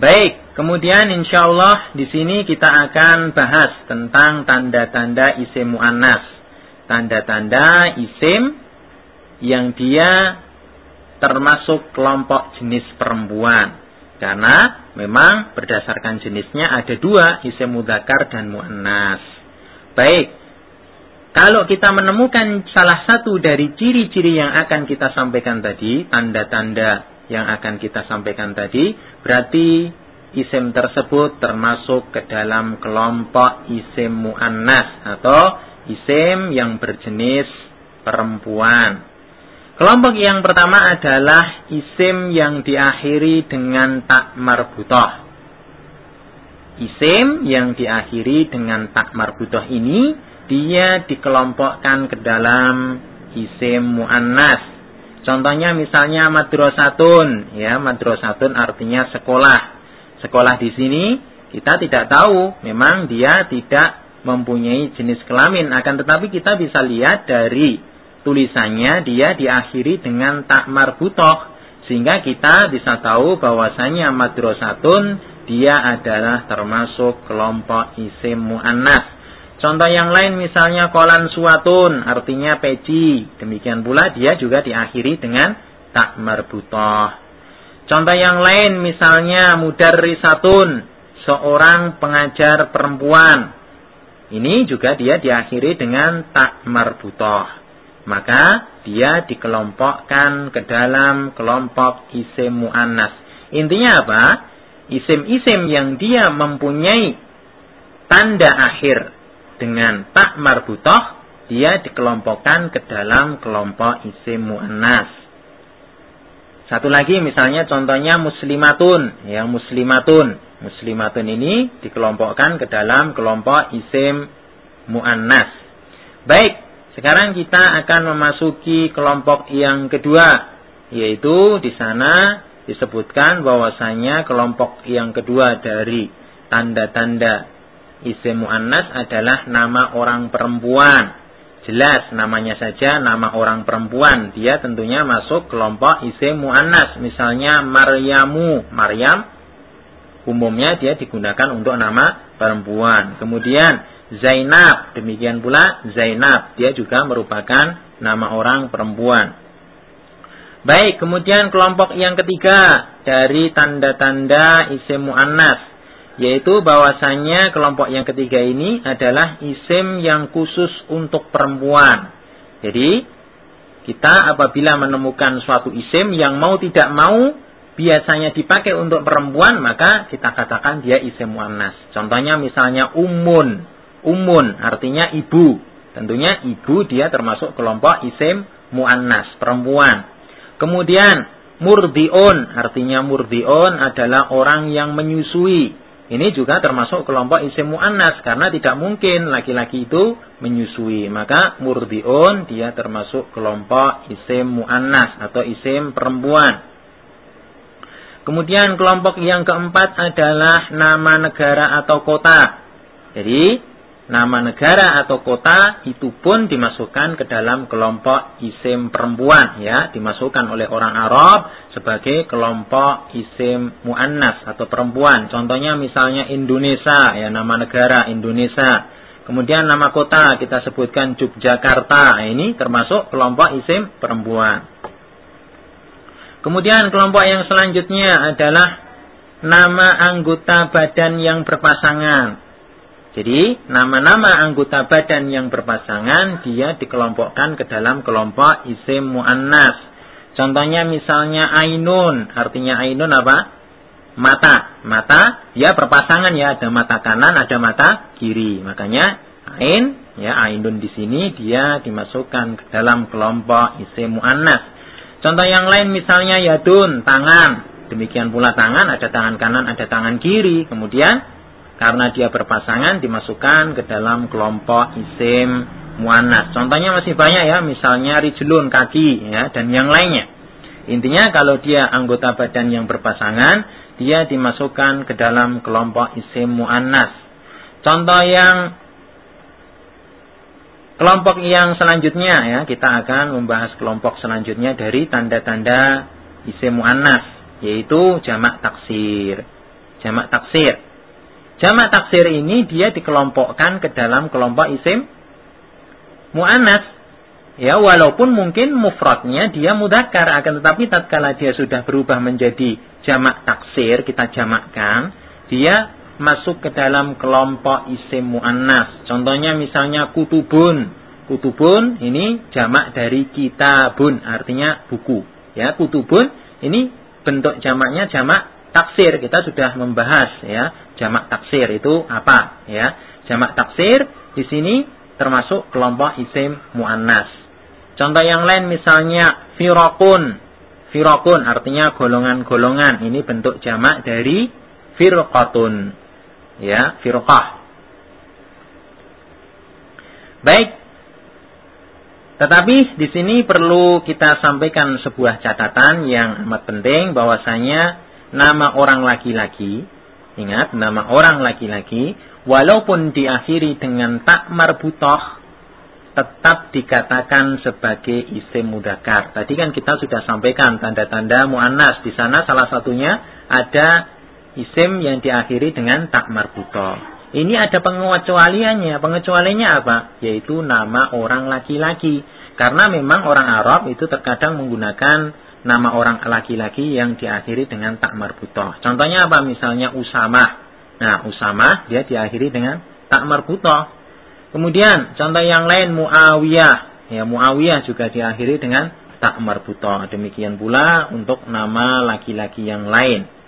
Baik, kemudian insya Allah di sini kita akan bahas tentang tanda-tanda isim muannas. Tanda-tanda isim yang dia termasuk kelompok jenis perempuan. Karena memang berdasarkan jenisnya ada dua, isim mudakar dan muannas. Baik, kalau kita menemukan salah satu dari ciri-ciri yang akan kita sampaikan tadi, tanda-tanda yang akan kita sampaikan tadi, berarti isim tersebut termasuk ke dalam kelompok isim muannas atau isim yang berjenis perempuan. Kelompok yang pertama adalah isim yang diakhiri dengan tak marbutoh. Isim yang diakhiri dengan tak marbutoh ini dia dikelompokkan ke dalam isim muannas. Contohnya misalnya madrasatun, ya madrasatun artinya sekolah. Sekolah di sini kita tidak tahu, memang dia tidak mempunyai jenis kelamin, akan tetapi kita bisa lihat dari tulisannya dia diakhiri dengan tak marbutoh sehingga kita bisa tahu bahwasanya madrasatun dia adalah termasuk kelompok isim muannas. Contoh yang lain misalnya kolan suatun artinya peci. Demikian pula dia juga diakhiri dengan tak marbutoh. Contoh yang lain misalnya mudarrisatun seorang pengajar perempuan. Ini juga dia diakhiri dengan tak marbutoh. Maka dia dikelompokkan ke dalam kelompok isim mu'annas. Intinya apa? Isim-isim yang dia mempunyai tanda akhir dengan tak marbutoh dia dikelompokkan ke dalam kelompok isim muannas. Satu lagi misalnya contohnya muslimatun, yang muslimatun. Muslimatun ini dikelompokkan ke dalam kelompok isim muannas. Baik, sekarang kita akan memasuki kelompok yang kedua, yaitu di sana disebutkan bahwasanya kelompok yang kedua dari tanda-tanda Isim mu'annas adalah nama orang perempuan. Jelas namanya saja nama orang perempuan. Dia tentunya masuk kelompok isim mu'annas. Misalnya Maryamu. Maryam umumnya dia digunakan untuk nama perempuan. Kemudian Zainab. Demikian pula Zainab. Dia juga merupakan nama orang perempuan. Baik, kemudian kelompok yang ketiga dari tanda-tanda isim mu'annas yaitu bahwasanya kelompok yang ketiga ini adalah isim yang khusus untuk perempuan. Jadi kita apabila menemukan suatu isim yang mau tidak mau biasanya dipakai untuk perempuan maka kita katakan dia isim muannas. Contohnya misalnya umun. Umun artinya ibu. Tentunya ibu dia termasuk kelompok isim muannas, perempuan. Kemudian murdiun artinya murdiun adalah orang yang menyusui. Ini juga termasuk kelompok isim mu'annas karena tidak mungkin laki-laki itu menyusui. Maka murdiun dia termasuk kelompok isim mu'annas atau isim perempuan. Kemudian kelompok yang keempat adalah nama negara atau kota. Jadi nama negara atau kota itu pun dimasukkan ke dalam kelompok isim perempuan ya, dimasukkan oleh orang Arab sebagai kelompok isim muannas atau perempuan. Contohnya misalnya Indonesia ya nama negara Indonesia. Kemudian nama kota kita sebutkan Yogyakarta. Nah, ini termasuk kelompok isim perempuan. Kemudian kelompok yang selanjutnya adalah nama anggota badan yang berpasangan. Jadi, nama-nama anggota badan yang berpasangan dia dikelompokkan ke dalam kelompok isim muannas. Contohnya misalnya ainun, artinya ainun apa? Mata. Mata dia berpasangan ya, ada mata kanan, ada mata kiri. Makanya ain ya ainun di sini dia dimasukkan ke dalam kelompok isim muannas. Contoh yang lain misalnya yadun, tangan. Demikian pula tangan, ada tangan kanan, ada tangan kiri. Kemudian karena dia berpasangan dimasukkan ke dalam kelompok isim muannas. Contohnya masih banyak ya, misalnya rijlun kaki ya dan yang lainnya. Intinya kalau dia anggota badan yang berpasangan, dia dimasukkan ke dalam kelompok isim muannas. Contoh yang kelompok yang selanjutnya ya, kita akan membahas kelompok selanjutnya dari tanda-tanda isim muannas yaitu jamak taksir. jamak taksir. Jamak taksir ini dia dikelompokkan ke dalam kelompok isim mu'anas. Ya, walaupun mungkin mufradnya dia mudakar akan tetapi tatkala dia sudah berubah menjadi jamak taksir, kita jamakkan, dia masuk ke dalam kelompok isim mu'annas. Contohnya misalnya kutubun. Kutubun ini jamak dari kitabun, artinya buku. Ya, kutubun ini bentuk jamaknya jamak taksir. Kita sudah membahas ya, jamak taksir itu apa ya. Jamak taksir di sini termasuk kelompok isim muannas. Contoh yang lain misalnya firokun. Firokun artinya golongan-golongan. Ini bentuk jamak dari firqatun. Ya, firqah. Baik. Tetapi di sini perlu kita sampaikan sebuah catatan yang amat penting bahwasanya nama orang laki-laki, ingat nama orang laki-laki, walaupun diakhiri dengan tak marbutoh, tetap dikatakan sebagai isim mudakar. Tadi kan kita sudah sampaikan tanda-tanda mu'annas. Di sana salah satunya ada isim yang diakhiri dengan tak marbuto. Ini ada pengecualiannya. Pengecualiannya apa? Yaitu nama orang laki-laki. Karena memang orang Arab itu terkadang menggunakan nama orang laki-laki yang diakhiri dengan tak marbuto. Contohnya apa? Misalnya Usama. Nah, Usama dia diakhiri dengan tak marbuto. Kemudian contoh yang lain Muawiyah. Ya, Muawiyah juga diakhiri dengan tak marbuto. Demikian pula untuk nama laki-laki yang lain.